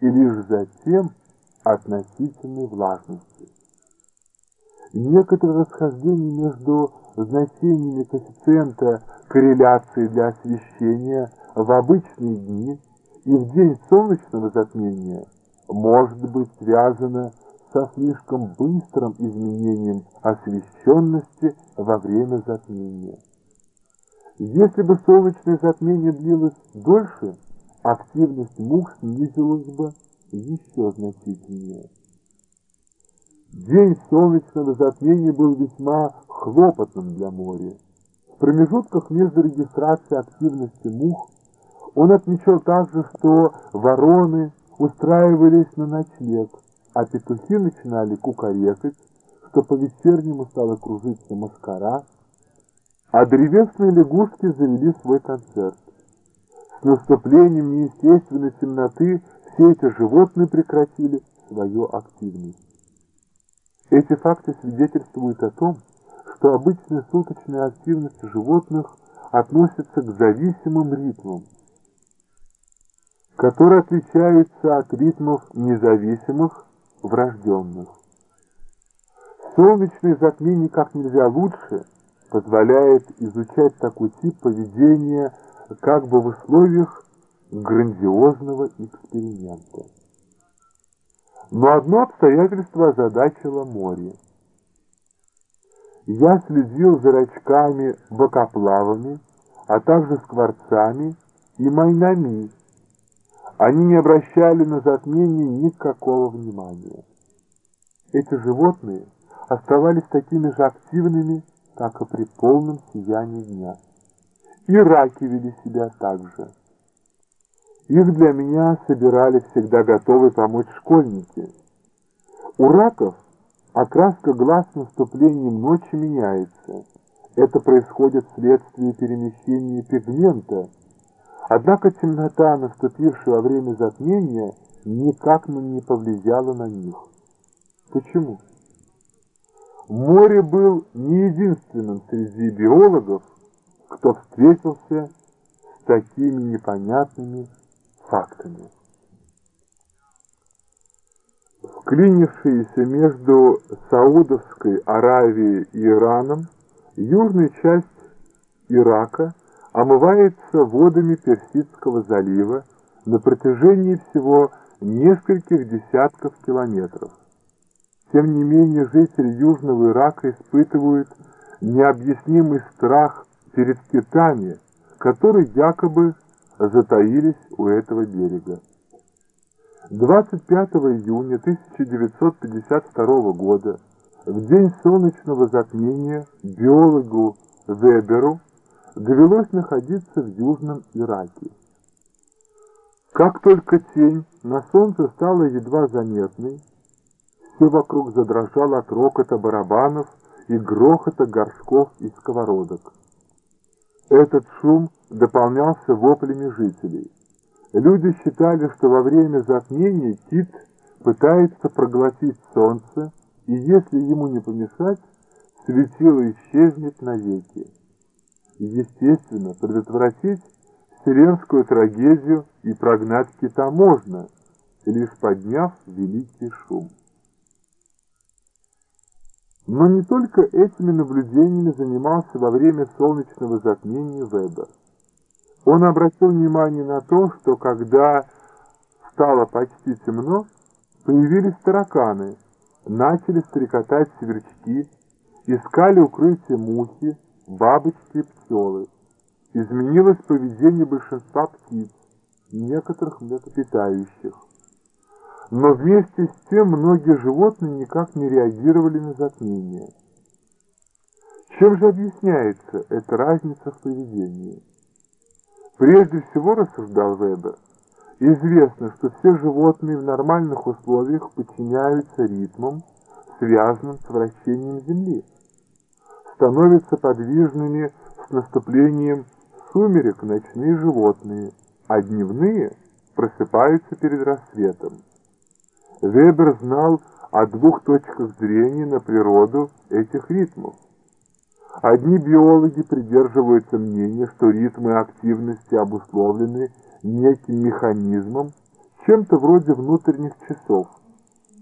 и лишь затем относительной влажности. Некоторые расхождения между значениями коэффициента корреляции для освещения в обычные дни и в день солнечного затмения может быть связано со слишком быстрым изменением освещенности во время затмения. Если бы солнечное затмение длилось дольше, активность мух снизилась бы еще значительнее. День солнечного затмения был весьма хлопотным для моря. В промежутках между регистрацией активности мух он отмечал также, что вороны устраивались на ночлег, а петухи начинали кукарекать, что по-вечернему стало кружиться маскара, а древесные лягушки завели свой концерт. Наступлением неестественной темноты все эти животные прекратили свою активность. Эти факты свидетельствуют о том, что обычная суточная активность животных относится к зависимым ритмам, которые отличаются от ритмов независимых, врожденных. Солнечное затмение как нельзя лучше позволяет изучать такой тип поведения как бы в условиях грандиозного эксперимента. Но одно обстоятельство озадачило море. Я следил за рачками бокоплавами, а также скворцами и майнами. Они не обращали на затмение никакого внимания. Эти животные оставались такими же активными, как и при полном сиянии дня. И раки вели себя так же. Их для меня собирали всегда готовы помочь школьники. У раков окраска глаз наступлением ночи меняется. Это происходит вследствие перемещения пигмента. Однако темнота, наступившая во время затмения, никак не повлияла на них. Почему? Море был не единственным среди биологов, кто встретился с такими непонятными фактами. Вклинившаяся между Саудовской Аравией и Ираном, южная часть Ирака омывается водами Персидского залива на протяжении всего нескольких десятков километров. Тем не менее, жители Южного Ирака испытывают необъяснимый страх перед китами, которые якобы затаились у этого берега. 25 июня 1952 года, в день солнечного затмения, биологу Веберу довелось находиться в Южном Ираке. Как только тень на солнце стала едва заметной, все вокруг задрожало от рокота барабанов и грохота горшков и сковородок. Этот шум дополнялся воплями жителей. Люди считали, что во время затмения кит пытается проглотить солнце, и если ему не помешать, светило исчезнет навеки. Естественно, предотвратить вселенскую трагедию и прогнать кита можно, лишь подняв великий шум. Но не только этими наблюдениями занимался во время солнечного затмения Вебер. Он обратил внимание на то, что когда стало почти темно, появились тараканы, начали стрекотать сверчки, искали укрытие мухи, бабочки и пчелы. Изменилось поведение большинства птиц, некоторых млекопитающих. Но вместе с тем многие животные никак не реагировали на затмение. Чем же объясняется эта разница в поведении? Прежде всего, рассуждал Вебер, известно, что все животные в нормальных условиях подчиняются ритмам, связанным с вращением Земли, становятся подвижными с наступлением сумерек ночные животные, а дневные просыпаются перед рассветом. Вебер знал о двух точках зрения на природу этих ритмов. Одни биологи придерживаются мнения, что ритмы активности обусловлены неким механизмом, чем-то вроде внутренних часов.